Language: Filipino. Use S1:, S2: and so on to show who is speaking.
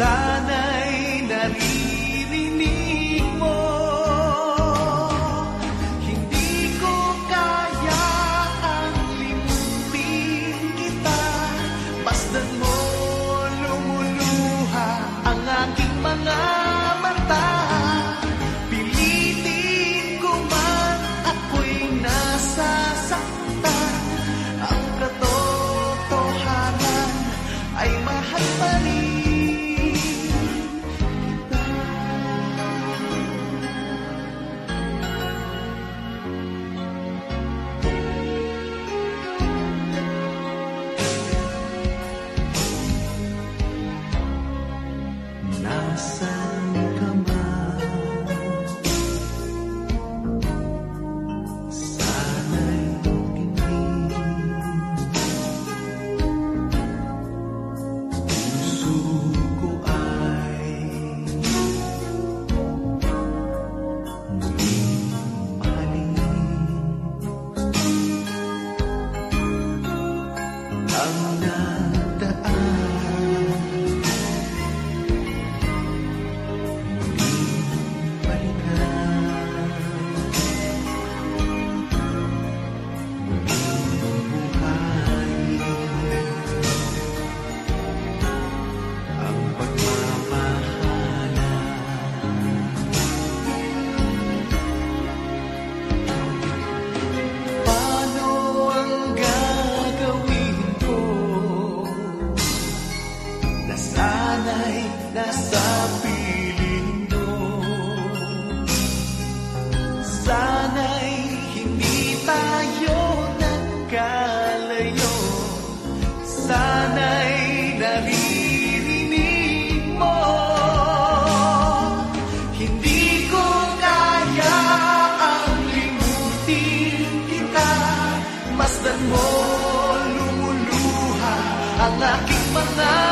S1: sana'y narinig sun. ay nasa piling Sana'y hindi tayo nagkalayo. Sana'y naririnig mo. Hindi ko kaya ang limutin kita. Masdan mo lumuluha ang aking mga